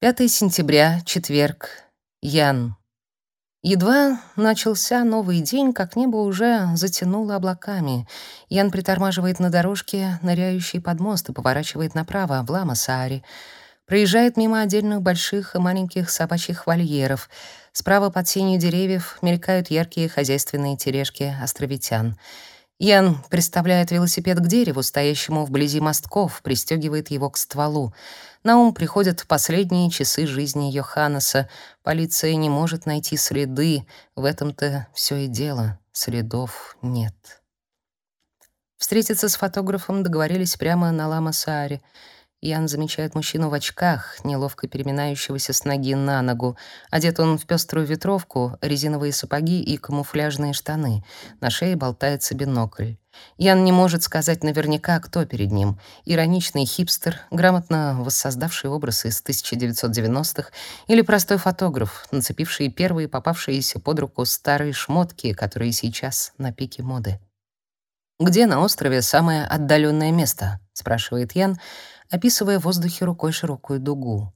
5 сентября, четверг. Ян. Едва начался новый день, как небо уже затянуло облаками. Ян притормаживает на дорожке, ныряющей под мост, и поворачивает направо, в Лама-Саари. Проезжает мимо отдельных больших и маленьких собачьих вольеров. Справа под сенью деревьев мелькают яркие хозяйственные тележки островитян. Ян приставляет велосипед к дереву, стоящему вблизи мостков, пристегивает его к стволу. На ум приходят последние часы жизни Йоханнеса. Полиция не может найти следы. В этом-то все и дело. Следов нет. Встретиться с фотографом договорились прямо на Лама-Сааре. Ян замечает мужчину в очках, неловко переминающегося с ноги на ногу. Одет он в пеструю ветровку, резиновые сапоги и камуфляжные штаны. На шее болтается бинокль. Ян не может сказать наверняка, кто перед ним. Ироничный хипстер, грамотно воссоздавший образ из 1990-х, или простой фотограф, нацепивший первые попавшиеся под руку старые шмотки, которые сейчас на пике моды. «Где на острове самое отдаленное место?» — спрашивает Ян, описывая в воздухе рукой широкую дугу.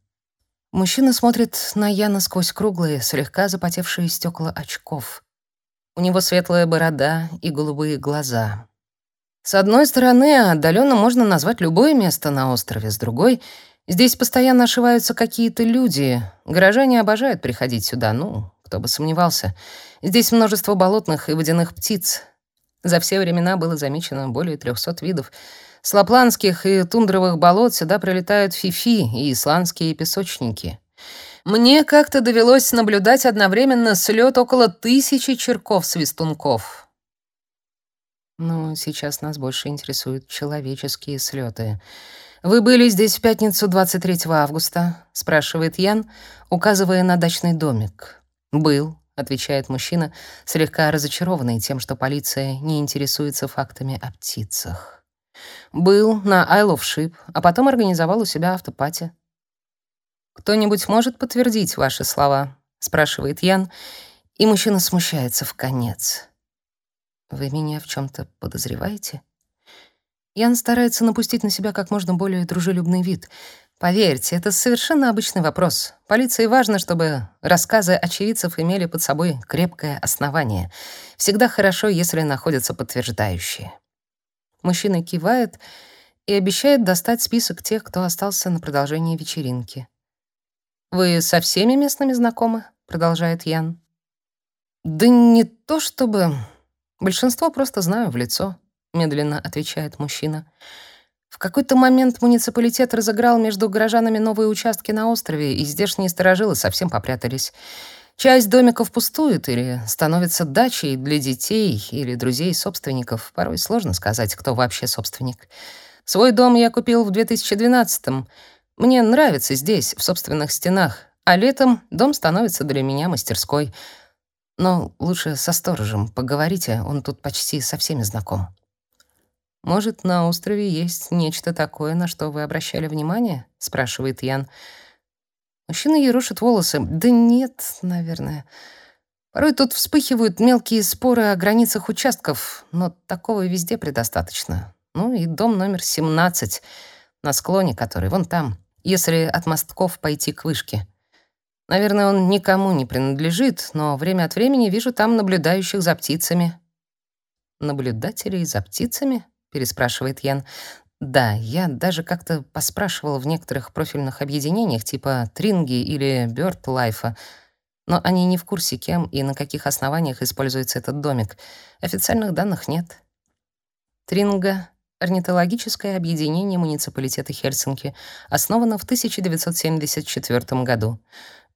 Мужчина смотрит на Яна сквозь круглые, слегка запотевшие стекла очков. У него светлая борода и голубые глаза. С одной стороны, отдаленно можно назвать любое место на острове, с другой — здесь постоянно ошиваются какие-то люди. Горожане обожают приходить сюда, ну, кто бы сомневался. Здесь множество болотных и водяных птиц. За все времена было замечено более 300 видов. С лапландских и тундровых болот сюда прилетают фифи и исландские песочники. Мне как-то довелось наблюдать одновременно слет около тысячи черков-свистунков. Но сейчас нас больше интересуют человеческие слеты. «Вы были здесь в пятницу 23 августа?» — спрашивает Ян, указывая на дачный домик. «Был», — отвечает мужчина, слегка разочарованный тем, что полиция не интересуется фактами о птицах. Был на Isle of Ship, а потом организовал у себя автопати. «Кто-нибудь может подтвердить ваши слова?» — спрашивает Ян, и мужчина смущается в конец. «Вы меня в чем то подозреваете?» Ян старается напустить на себя как можно более дружелюбный вид. Поверьте, это совершенно обычный вопрос. Полиции важно, чтобы рассказы очевидцев имели под собой крепкое основание. Всегда хорошо, если находятся подтверждающие. Мужчина кивает и обещает достать список тех, кто остался на продолжение вечеринки. «Вы со всеми местными знакомы?» — продолжает Ян. «Да не то чтобы. Большинство просто знаю в лицо», — медленно отвечает мужчина. В какой-то момент муниципалитет разыграл между горожанами новые участки на острове, и здешние сторожилы совсем попрятались. Часть домиков пустует или становится дачей для детей или друзей собственников. Порой сложно сказать, кто вообще собственник. Свой дом я купил в 2012-м. Мне нравится здесь, в собственных стенах, а летом дом становится для меня мастерской. Но лучше со сторожем поговорите, он тут почти со всеми знаком. Может, на острове есть нечто такое, на что вы обращали внимание? спрашивает Ян. Мужчина ерошит волосы. Да нет, наверное. Порой тут вспыхивают мелкие споры о границах участков, но такого везде предостаточно. Ну и дом номер 17, на склоне который вон там, если от мостков пойти к вышке. Наверное, он никому не принадлежит, но время от времени вижу там наблюдающих за птицами. «Наблюдателей за птицами?» — переспрашивает Ян. Да, я даже как-то поспрашивал в некоторых профильных объединениях типа Тринги или BirdLife, но они не в курсе, кем и на каких основаниях используется этот домик. Официальных данных нет. Тринга — орнитологическое объединение муниципалитета Хельсинки, основано в 1974 году.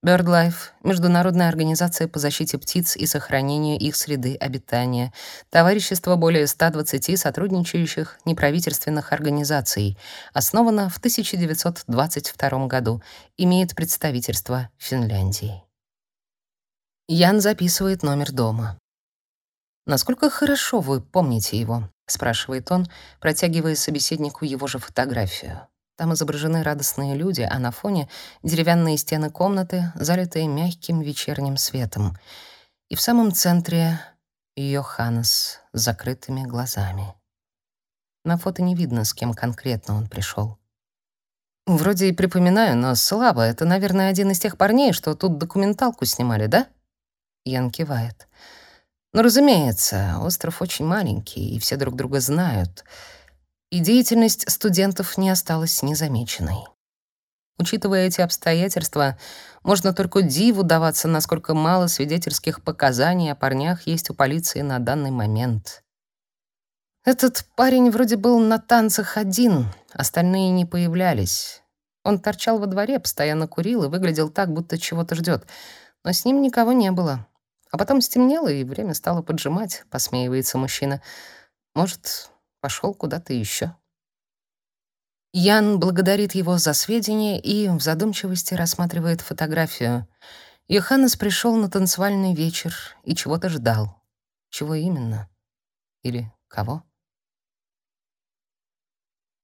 BirdLife — международная организация по защите птиц и сохранению их среды обитания, товарищество более 120 сотрудничающих неправительственных организаций, основано в 1922 году, имеет представительство в Финляндии. Ян записывает номер дома. «Насколько хорошо вы помните его?» — спрашивает он, протягивая собеседнику его же фотографию. Там изображены радостные люди, а на фоне деревянные стены комнаты, залитые мягким вечерним светом. И в самом центре Йоханнес с закрытыми глазами. На фото не видно, с кем конкретно он пришел. Вроде и припоминаю, но слабо. Это, наверное, один из тех парней, что тут документалку снимали, да? Ян кивает. Ну, разумеется, остров очень маленький, и все друг друга знают. И деятельность студентов не осталась незамеченной. Учитывая эти обстоятельства, можно только диву даваться, насколько мало свидетельских показаний о парнях есть у полиции на данный момент. Этот парень вроде был на танцах один, остальные не появлялись. Он торчал во дворе, постоянно курил и выглядел так, будто чего-то ждет, но с ним никого не было. А потом стемнело, и время стало поджимать, посмеивается мужчина. Может, пошел куда-то еще. Ян благодарит его за сведения и в задумчивости рассматривает фотографию. Йоханнес пришел на танцевальный вечер и чего-то ждал. Чего именно? Или кого?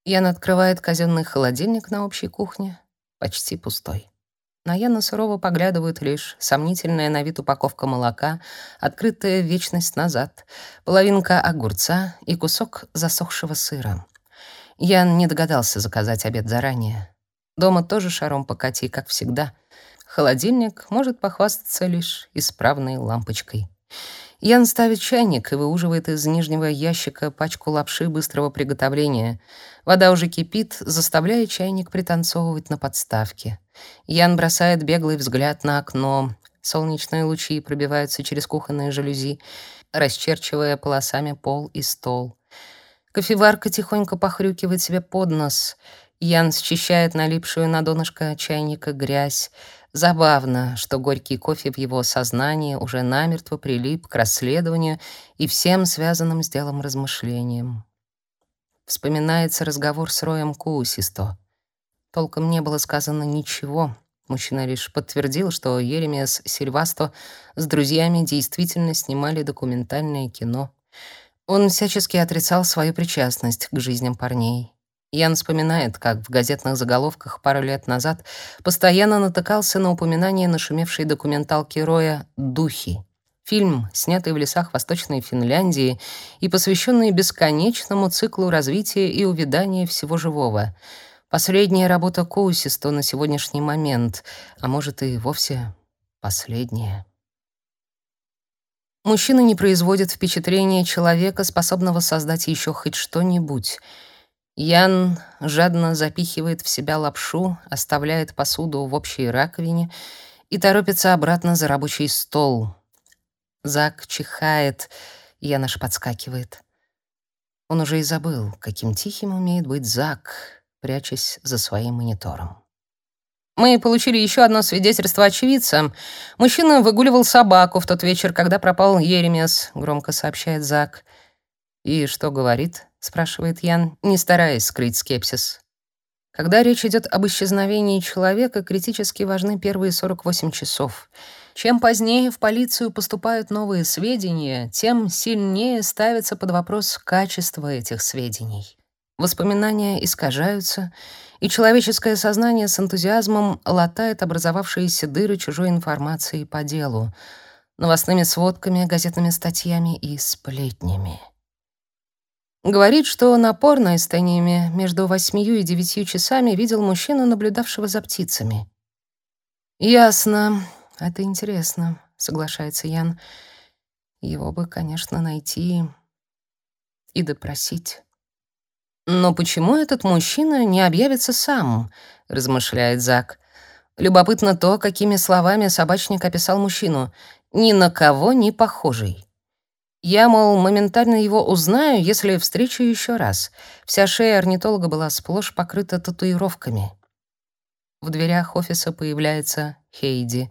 Ян открывает казенный холодильник на общей кухне, почти пустой. На Яна сурово поглядывают лишь сомнительная на вид упаковка молока, открытая вечность назад, половинка огурца и кусок засохшего сыра. Ян не догадался заказать обед заранее. Дома тоже шаром покати, как всегда. Холодильник может похвастаться лишь исправной лампочкой. Ян ставит чайник и выуживает из нижнего ящика пачку лапши быстрого приготовления. Вода уже кипит, заставляя чайник пританцовывать на подставке. Ян бросает беглый взгляд на окно. Солнечные лучи пробиваются через кухонные жалюзи, расчерчивая полосами пол и стол. Кофеварка тихонько похрюкивает себе под нос. Ян счищает налипшую на донышко чайника грязь. Забавно, что горький кофе в его сознании уже намертво прилип к расследованию и всем связанным с делом размышлениям. Вспоминается разговор с Роем Куусисто. Толком не было сказано ничего. Мужчина лишь подтвердил, что Еремес Сильвасто с друзьями действительно снимали документальное кино. Он всячески отрицал свою причастность к жизням парней. Ян вспоминает, как в газетных заголовках пару лет назад постоянно натыкался на упоминание нашумевшей документалки Роя «Духи». Фильм, снятый в лесах Восточной Финляндии и посвященный бесконечному циклу развития и увядания всего живого. Последняя работа Коусисто на сегодняшний момент, а может и вовсе последняя. Мужчина не производит впечатления человека, способного создать еще хоть что-нибудь — Ян жадно запихивает в себя лапшу, оставляет посуду в общей раковине и торопится обратно за рабочий стол. Зак чихает, Ян аж подскакивает. Он уже и забыл, каким тихим умеет быть Зак, прячась за своим монитором. Мы получили еще одно свидетельство очевидца. Мужчина выгуливал собаку в тот вечер, когда пропал Еремес, громко сообщает Зак. И что говорит? Спрашивает Ян, не стараясь скрыть скепсис. Когда речь идет об исчезновении человека, критически важны первые 48 часов. Чем позднее в полицию поступают новые сведения, тем сильнее ставится под вопрос качество этих сведений. Воспоминания искажаются, и человеческое сознание с энтузиазмом латает образовавшиеся дыры чужой информации по делу, новостными сводками, газетными статьями и сплетнями. Говорит, что на порно-эстениями между восьмию и девятью часами видел мужчину, наблюдавшего за птицами. «Ясно. Это интересно», — соглашается Ян. «Его бы, конечно, найти и допросить». «Но почему этот мужчина не объявится сам?» — размышляет Зак. Любопытно то, какими словами собачник описал мужчину. «Ни на кого не похожий». Я, мол, моментально его узнаю, если встречу еще раз. Вся шея орнитолога была сплошь покрыта татуировками. В дверях офиса появляется Хейди.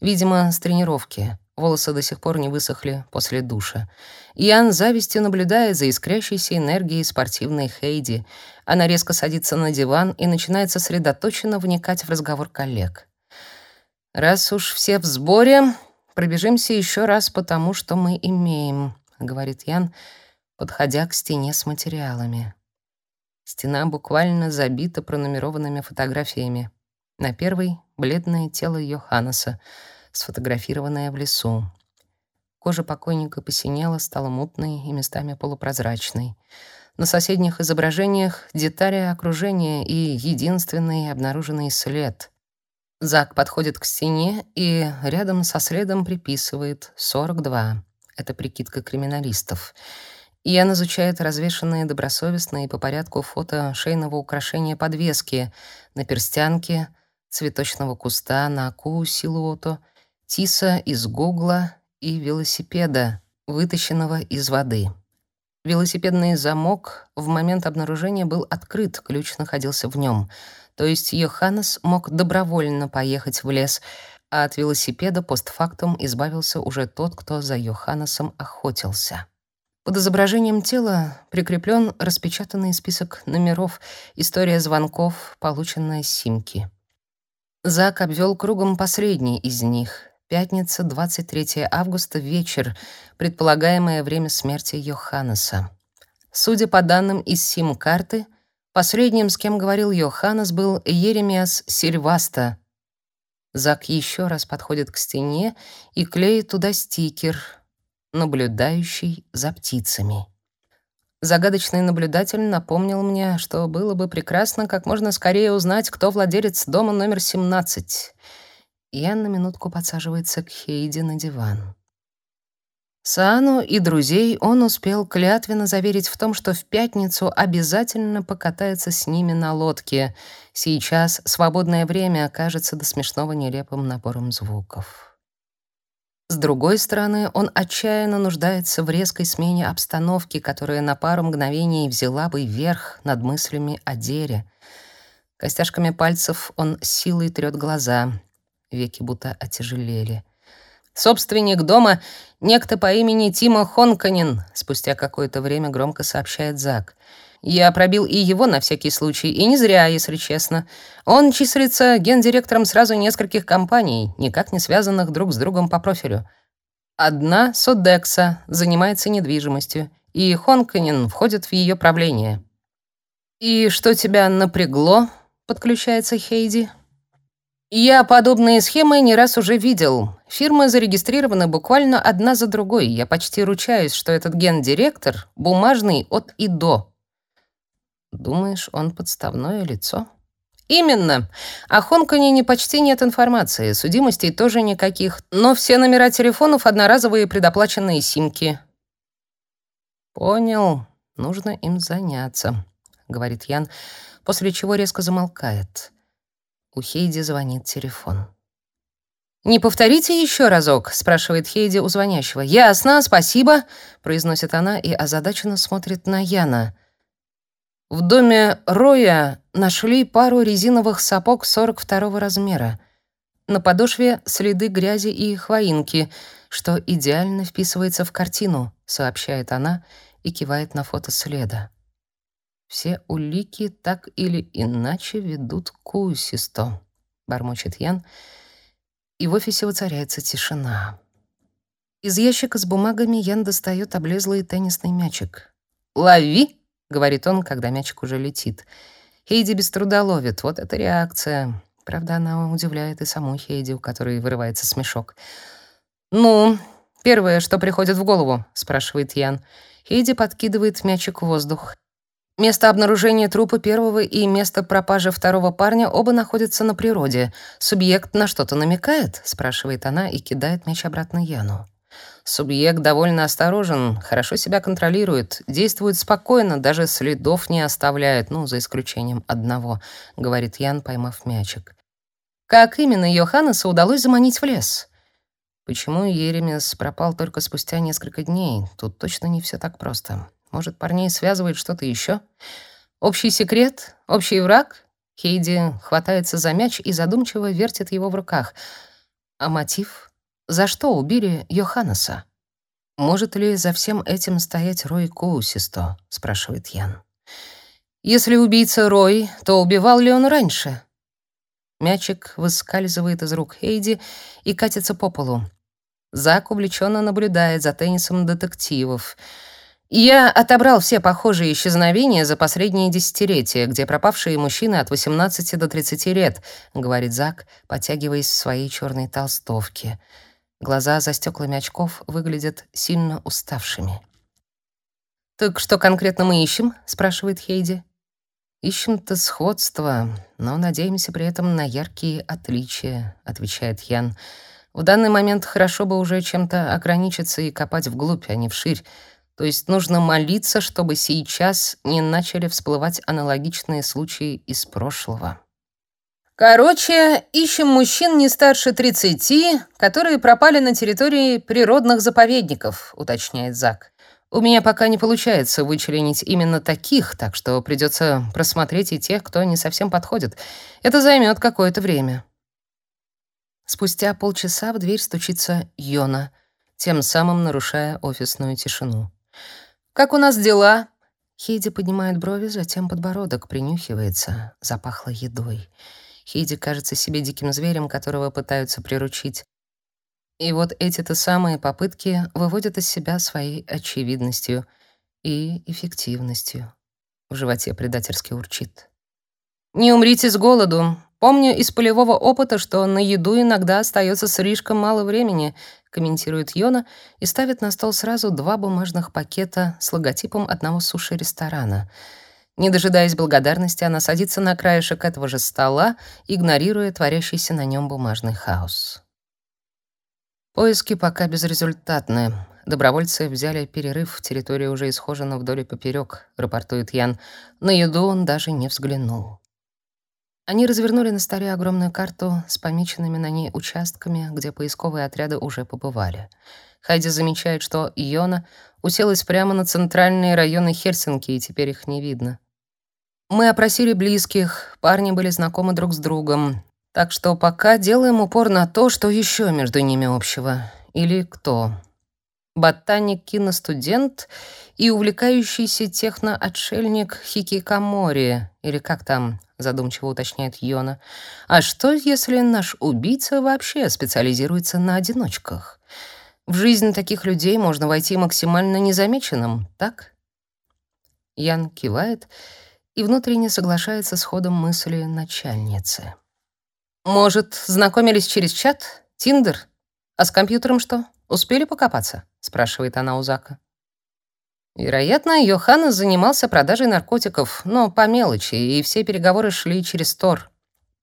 Видимо, с тренировки. Волосы до сих пор не высохли после душа. Ян завистью наблюдает за искрящейся энергией спортивной Хейди. Она резко садится на диван и начинает сосредоточенно вникать в разговор коллег. «Раз уж все в сборе, Пробежимся еще раз по тому, что мы имеем, говорит Ян, подходя к стене с материалами. Стена буквально забита пронумерованными фотографиями. На первой бледное тело Йоханнеса, сфотографированное в лесу. Кожа покойника посинела, стала мутной и местами полупрозрачной. На соседних изображениях детали окружения и единственный обнаруженный след. Зак подходит к стене и рядом со следом приписывает 42. Это прикидка криминалистов. Ян изучает развешанные добросовестно и по порядку фото шейного украшения подвески на перстянке, цветочного куста, на аку силуоту, тиса из гугла и велосипеда, вытащенного из воды. Велосипедный замок в момент обнаружения был открыт, ключ находился в нем. То есть Йоханнес мог добровольно поехать в лес, а от велосипеда постфактум избавился уже тот, кто за Йоханнесом охотился. Под изображением тела прикреплен распечатанный список номеров, история звонков, полученная с симки. Зак обвел кругом последний из них. Пятница, 23 августа, вечер, предполагаемое время смерти Йоханнеса. Судя по данным из сим-карты, последним, с кем говорил Йоханнес, был Еремиас Сильваста. Зак еще раз подходит к стене и клеит туда стикер, наблюдающий за птицами. Загадочный наблюдатель напомнил мне, что было бы прекрасно как можно скорее узнать, кто владелец дома номер 17. Ян на минутку подсаживается к Хейди на диван. Саану и друзей он успел клятвенно заверить в том, что в пятницу обязательно покатается с ними на лодке. Сейчас свободное время окажется до смешного нелепым набором звуков. С другой стороны, он отчаянно нуждается в резкой смене обстановки, которая на пару мгновений взяла бы верх над мыслями о Дере. Костяшками пальцев он силой трёт глаза, веки будто отяжелели. Собственник дома — некто по имени Тима Хонканин, спустя какое-то время громко сообщает Зак. Я пробил и его на всякий случай, и не зря, если честно. Он числится гендиректором сразу нескольких компаний, никак не связанных друг с другом по профилю. Одна, Содекса, занимается недвижимостью, и Хонканин входит в ее правление. «И что тебя напрягло?» — подключается Хейди. Я подобные схемы не раз уже видел. Фирмы зарегистрированы буквально одна за другой. Я почти ручаюсь, что этот гендиректор бумажный от и до. Думаешь, он подставное лицо? Именно. О Хонконе почти нет информации, судимостей тоже никаких, но все номера телефонов одноразовые предоплаченные симки. Понял. Нужно им заняться, говорит Ян, после чего резко замолкает. У Хейди звонит телефон. «Не повторите еще разок?» — спрашивает Хейди у звонящего. «Ясно, спасибо», — произносит она и озадаченно смотрит на Яна. В доме Роя нашли пару резиновых сапог 42 размера. На подошве следы грязи и хвоинки, что идеально вписывается в картину, сообщает она и кивает на фото следа. Все улики так или иначе ведут к Усисто, бормочет Ян, и в офисе воцаряется тишина. Из ящика с бумагами Ян достает облезлый теннисный мячик. «Лови!» — говорит он, когда мячик уже летит. Хейди без труда ловит. Вот это реакция. Правда, она удивляет и саму Хейди, у которой вырывается смешок. «Ну, первое, что приходит в голову?» — спрашивает Ян. Хейди подкидывает мячик в воздух. Место обнаружения трупа первого и место пропажи второго парня оба находятся на природе. Субъект на что-то намекает? спрашивает она и кидает мяч обратно Яну. Субъект довольно осторожен, хорошо себя контролирует, действует спокойно, даже следов не оставляет, ну, за исключением одного, говорит Ян, поймав мячик. Как именно Йоханнесу удалось заманить в лес? Почему Еремес пропал только спустя несколько дней? Тут точно не все так просто. Может, парней связывает что-то еще? Общий секрет? Общий враг? Хейди хватается за мяч и задумчиво вертит его в руках. А мотив? За что убили Йоханнеса? «Может ли за всем этим стоять Рой Коусисто?» — спрашивает Ян. «Если убийца Рой, то убивал ли он раньше?» Мячик выскальзывает из рук Хейди и катится по полу. Зак увлеченно наблюдает за теннисом детективов — я отобрал все похожие исчезновения за последние десятилетия, где пропавшие мужчины от 18 до 30 лет, говорит Зак, потягиваясь в своей черной толстовке. Глаза за стеклами очков выглядят сильно уставшими. «Так что конкретно мы ищем?» — спрашивает Хейди. «Ищем-то сходство, но надеемся при этом на яркие отличия», — отвечает Ян. «В данный момент хорошо бы уже чем-то ограничиться и копать вглубь, а не вширь. То есть нужно молиться, чтобы сейчас не начали всплывать аналогичные случаи из прошлого». Короче, ищем мужчин не старше 30, которые пропали на территории природных заповедников, уточняет Зак. У меня пока не получается вычленить именно таких, так что придется просмотреть и тех, кто не совсем подходит. Это займет какое-то время. Спустя полчаса в дверь стучится Йона, тем самым нарушая офисную тишину. «Как у нас дела?» Хейди поднимает брови, затем подбородок, принюхивается. Запахло едой. Хейди кажется себе диким зверем, которого пытаются приручить. И вот эти-то самые попытки выводят из себя своей очевидностью и эффективностью. В животе предательски урчит. «Не умрите с голоду. Помню из полевого опыта, что на еду иногда остается слишком мало времени», комментирует Йона и ставит на стол сразу два бумажных пакета с логотипом одного суши-ресторана. Не дожидаясь благодарности, она садится на краешек этого же стола, игнорируя творящийся на нем бумажный хаос. Поиски пока безрезультатны. Добровольцы взяли перерыв, территория уже исхожена вдоль и поперек, рапортует Ян. На еду он даже не взглянул. Они развернули на столе огромную карту с помеченными на ней участками, где поисковые отряды уже побывали. Хайди замечает, что Йона уселась прямо на центральные районы Хельсинки, и теперь их не видно. Мы опросили близких, парни были знакомы друг с другом, так что пока делаем упор на то, что еще между ними общего. Или кто. Ботаник-киностудент и увлекающийся техно-отшельник хикикомори, или как там, задумчиво уточняет Йона. А что, если наш убийца вообще специализируется на одиночках? В жизнь таких людей можно войти максимально незамеченным, так? Ян кивает и внутренне соглашается с ходом мысли начальницы. «Может, знакомились через чат? Тиндер? А с компьютером что? Успели покопаться?» — спрашивает она у Зака. Вероятно, Йоханнес занимался продажей наркотиков, но по мелочи, и все переговоры шли через Тор.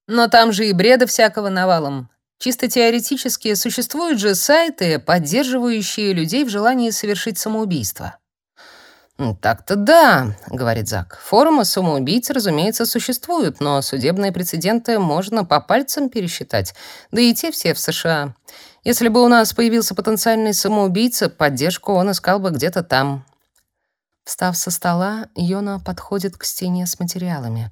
Но там же и бреда всякого навалом. Чисто теоретически существуют же сайты, поддерживающие людей в желании совершить самоубийство. «Так-то да», — говорит Зак. «Форумы самоубийц, разумеется, существуют, но судебные прецеденты можно по пальцам пересчитать, да и те все в США. Если бы у нас появился потенциальный самоубийца, поддержку он искал бы где-то там». Встав со стола, Йона подходит к стене с материалами.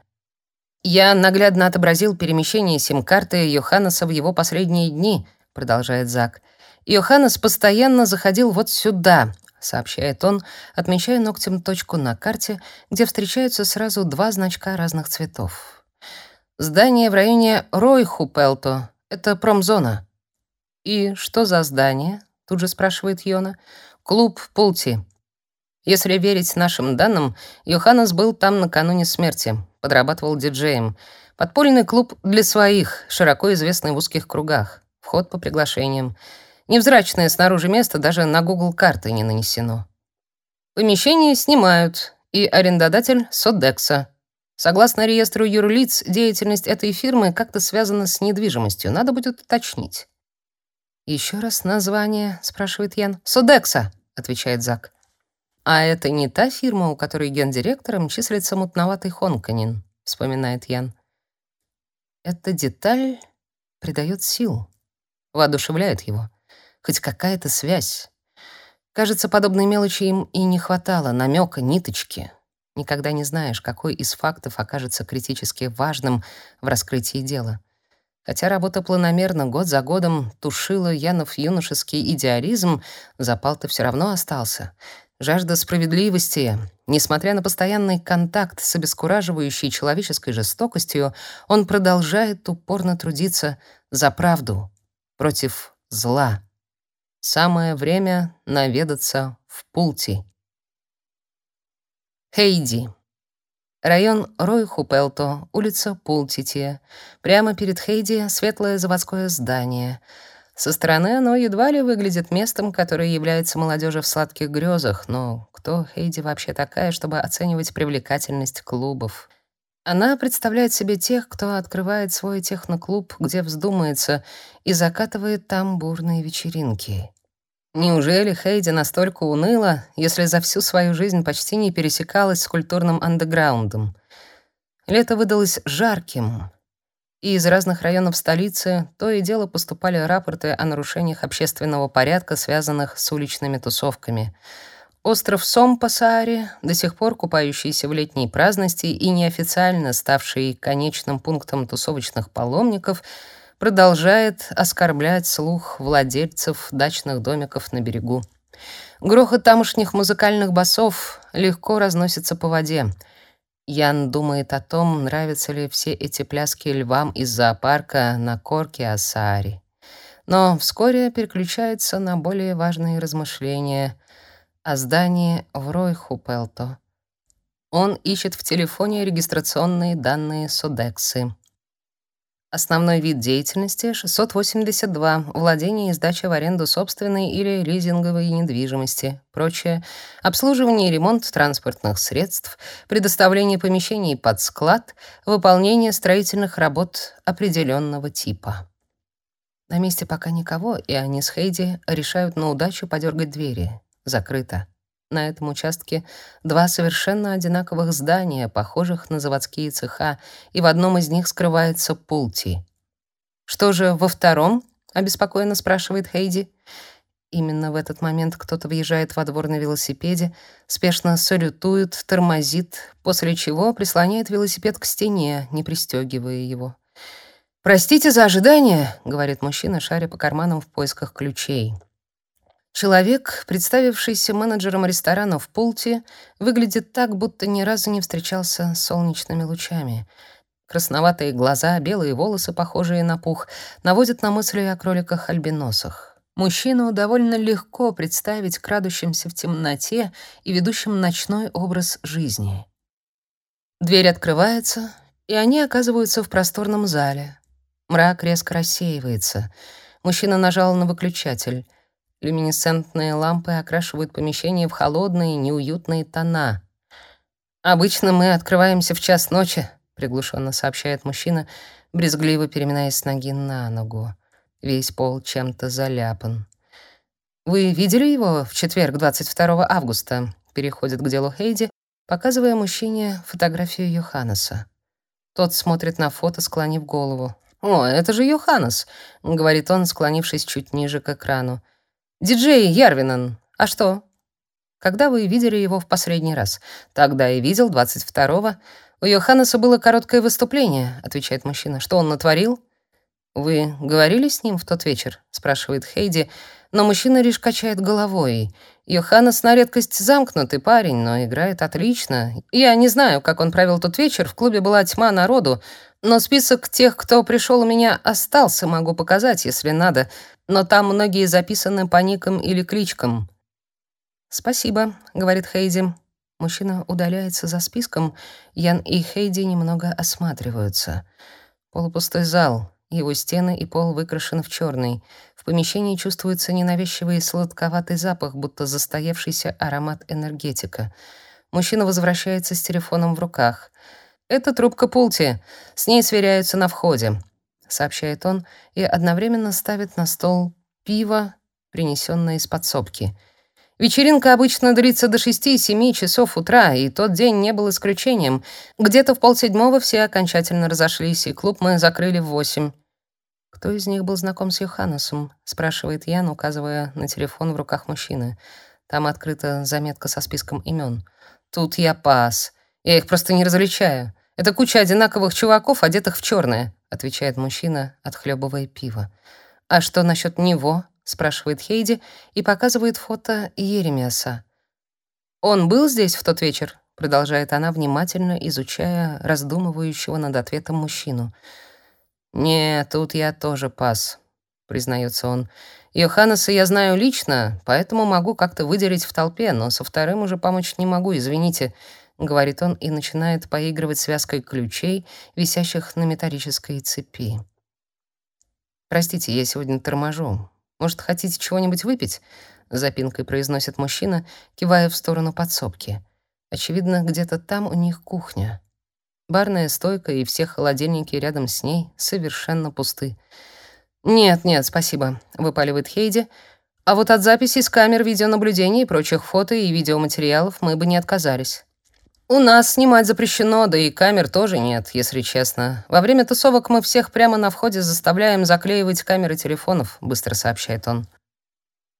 «Я наглядно отобразил перемещение сим-карты Йоханнеса в его последние дни», — продолжает Зак. «Йоханнес постоянно заходил вот сюда, сообщает он, отмечая ногтем точку на карте, где встречаются сразу два значка разных цветов. Здание в районе Ройхупелто — это промзона. И что за здание? Тут же спрашивает Йона. Клуб Пулти. Если верить нашим данным, Йоханнес был там накануне смерти, подрабатывал диджеем. Подпольный клуб для своих, широко известный в узких кругах. Вход по приглашениям. Невзрачное снаружи место даже на Google карты не нанесено. Помещение снимают, и арендодатель Содекса. Согласно реестру юрлиц, деятельность этой фирмы как-то связана с недвижимостью. Надо будет уточнить. Еще раз название, спрашивает Ян. Содекса, отвечает Зак. А это не та фирма, у которой гендиректором числится мутноватый Хонканин, вспоминает Ян. Эта деталь придает сил, воодушевляет его хоть какая-то связь. Кажется, подобной мелочи им и не хватало, намека, ниточки. Никогда не знаешь, какой из фактов окажется критически важным в раскрытии дела. Хотя работа планомерно, год за годом, тушила Янов юношеский идеализм, запал-то все равно остался. Жажда справедливости. Несмотря на постоянный контакт с обескураживающей человеческой жестокостью, он продолжает упорно трудиться за правду, против зла. Самое время наведаться в Пулти. Хейди. Район Ройхупелто, улица Пултити. Прямо перед Хейди светлое заводское здание. Со стороны оно едва ли выглядит местом, которое является молодежи в сладких грезах, но кто Хейди вообще такая, чтобы оценивать привлекательность клубов? Она представляет себе тех, кто открывает свой техноклуб, где вздумается, и закатывает там бурные вечеринки. Неужели Хейди настолько уныла, если за всю свою жизнь почти не пересекалась с культурным андеграундом? Лето выдалось жарким, и из разных районов столицы то и дело поступали рапорты о нарушениях общественного порядка, связанных с уличными тусовками. Остров Сомпасаари, до сих пор купающийся в летней праздности и неофициально ставший конечным пунктом тусовочных паломников, продолжает оскорблять слух владельцев дачных домиков на берегу. Грохот тамошних музыкальных басов легко разносится по воде — Ян думает о том, нравятся ли все эти пляски львам из зоопарка на корке Асари. Но вскоре переключается на более важные размышления о здании в Ройхупелто. Он ищет в телефоне регистрационные данные Содексы. Основной вид деятельности 682 владение и сдача в аренду собственной или лизинговой недвижимости. Прочее обслуживание и ремонт транспортных средств, предоставление помещений под склад, выполнение строительных работ определенного типа. На месте пока никого, и они с Хейди решают на удачу подергать двери. Закрыто. На этом участке два совершенно одинаковых здания, похожих на заводские цеха, и в одном из них скрывается пулти. «Что же во втором?» — обеспокоенно спрашивает Хейди. Именно в этот момент кто-то въезжает во двор на велосипеде, спешно салютует, тормозит, после чего прислоняет велосипед к стене, не пристегивая его. «Простите за ожидание», — говорит мужчина, шаря по карманам в поисках ключей. Человек, представившийся менеджером ресторана в Пулте, выглядит так, будто ни разу не встречался с солнечными лучами. Красноватые глаза, белые волосы, похожие на пух, наводят на мысли о кроликах-альбиносах. Мужчину довольно легко представить крадущимся в темноте и ведущим ночной образ жизни. Дверь открывается, и они оказываются в просторном зале. Мрак резко рассеивается. Мужчина нажал на выключатель — Люминесцентные лампы окрашивают помещение в холодные, неуютные тона. «Обычно мы открываемся в час ночи», — приглушенно сообщает мужчина, брезгливо переминаясь с ноги на ногу. Весь пол чем-то заляпан. «Вы видели его в четверг, 22 августа?» — переходит к делу Хейди, показывая мужчине фотографию Йоханнеса. Тот смотрит на фото, склонив голову. «О, это же Йоханнес», — говорит он, склонившись чуть ниже к экрану. «Диджей Ярвинен. А что?» «Когда вы видели его в последний раз?» «Тогда и видел, 22-го. У Йоханнеса было короткое выступление», — отвечает мужчина. «Что он натворил?» «Вы говорили с ним в тот вечер?» — спрашивает Хейди, но мужчина лишь качает головой. Йоханнес на редкость замкнутый парень, но играет отлично. Я не знаю, как он провел тот вечер, в клубе была тьма народу, но список тех, кто пришел у меня, остался, могу показать, если надо но там многие записаны по никам или кличкам. «Спасибо», — говорит Хейди. Мужчина удаляется за списком. Ян и Хейди немного осматриваются. Полупустой зал. Его стены и пол выкрашены в черный. В помещении чувствуется ненавязчивый сладковатый запах, будто застоявшийся аромат энергетика. Мужчина возвращается с телефоном в руках. «Это трубка Пулти. С ней сверяются на входе сообщает он и одновременно ставит на стол пиво, принесенное из подсобки. Вечеринка обычно длится до 6-7 часов утра, и тот день не был исключением. Где-то в полседьмого все окончательно разошлись, и клуб мы закрыли в восемь. «Кто из них был знаком с Йоханнесом?» — спрашивает Ян, указывая на телефон в руках мужчины. Там открыта заметка со списком имен. «Тут я пас. Я их просто не различаю. Это куча одинаковых чуваков, одетых в черное отвечает мужчина, отхлебывая пиво. А что насчет него? спрашивает Хейди и показывает фото Еремиаса. Он был здесь в тот вечер, продолжает она, внимательно изучая раздумывающего над ответом мужчину. Не, тут я тоже пас, признается он. Йоханнеса я знаю лично, поэтому могу как-то выделить в толпе, но со вторым уже помочь не могу, извините говорит он и начинает поигрывать связкой ключей, висящих на металлической цепи. Простите, я сегодня торможу. Может, хотите чего-нибудь выпить? запинкой произносит мужчина, кивая в сторону подсобки. Очевидно, где-то там у них кухня. Барная стойка и все холодильники рядом с ней совершенно пусты. «Нет, нет, спасибо», — выпаливает Хейди. «А вот от записей с камер видеонаблюдения и прочих фото и видеоматериалов мы бы не отказались». «У нас снимать запрещено, да и камер тоже нет, если честно. Во время тусовок мы всех прямо на входе заставляем заклеивать камеры телефонов», — быстро сообщает он.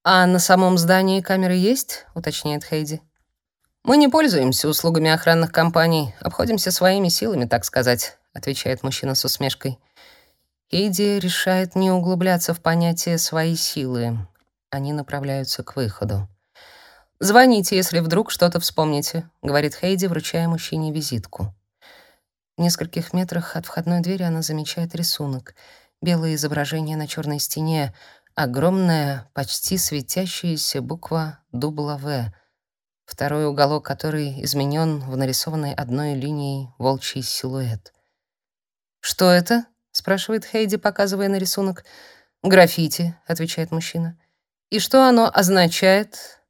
«А на самом здании камеры есть?» — уточняет Хейди. «Мы не пользуемся услугами охранных компаний, обходимся своими силами, так сказать», — отвечает мужчина с усмешкой. Хейди решает не углубляться в понятие «свои силы». Они направляются к выходу. «Звоните, если вдруг что-то вспомните», — говорит Хейди, вручая мужчине визитку. В нескольких метрах от входной двери она замечает рисунок. Белое изображение на черной стене, огромная, почти светящаяся буква «В», второй уголок которой изменен в нарисованной одной линией волчий силуэт. «Что это?» — спрашивает Хейди, показывая на рисунок. «Граффити», — отвечает мужчина. «И что оно означает?»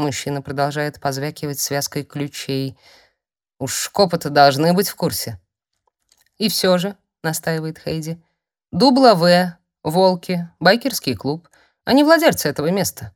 Мужчина продолжает позвякивать связкой ключей. «Уж копы-то должны быть в курсе». «И все же», — настаивает Хейди, — «Дубла В, Волки, байкерский клуб. Они владельцы этого места».